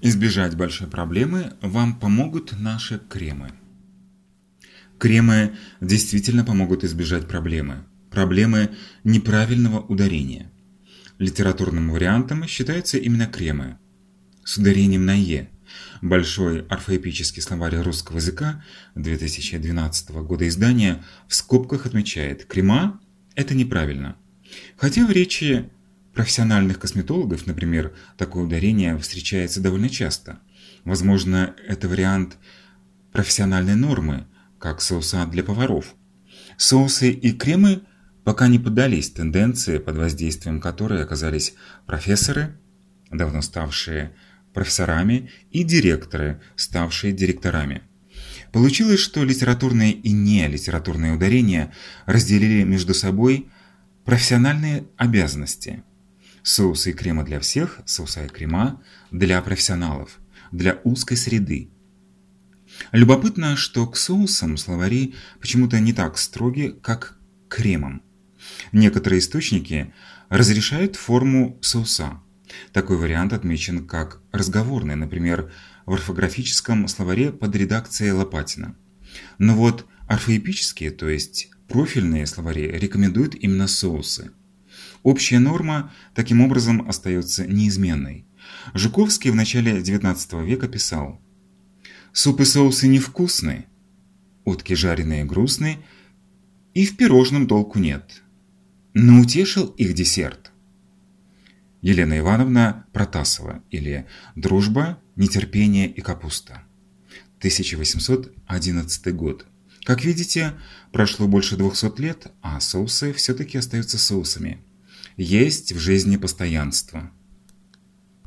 Избежать большой проблемы вам помогут наши кремы. Кремы действительно помогут избежать проблемы. Проблемы неправильного ударения. Литературным вариантом считаются именно кремы. С ударением на «е». Большой орфоэпический словарь русского языка 2012 года издания в скобках отмечает «крема» – это неправильно. Хотя в речи профессиональных косметологов, например, такое ударение встречается довольно часто. Возможно, это вариант профессиональной нормы, как соуса для поваров. Соусы и кремы пока не поддались тенденции, под воздействием которой оказались профессоры, давно ставшие профессорами, и директоры, ставшие директорами. Получилось, что литературные и нелитературные ударения разделили между собой профессиональные обязанности – Соусы и крема для всех, соуса и крема для профессионалов, для узкой среды. Любопытно, что к соусам словари почему-то не так строги, как к кремам. Некоторые источники разрешают форму соуса. Такой вариант отмечен как разговорный, например, в орфографическом словаре под редакцией Лопатина. Но вот орфоэпические, то есть профильные словари рекомендуют именно соусы. Общая норма таким образом остается неизменной. Жуковский в начале XIX века писал «Суп и соусы невкусны, утки жареные грустны, и в пирожном толку нет, но утешил их десерт». Елена Ивановна Протасова или «Дружба, нетерпение и капуста». 1811 год. Как видите, прошло больше 200 лет, а соусы все-таки остаются соусами. Есть в жизни постоянство.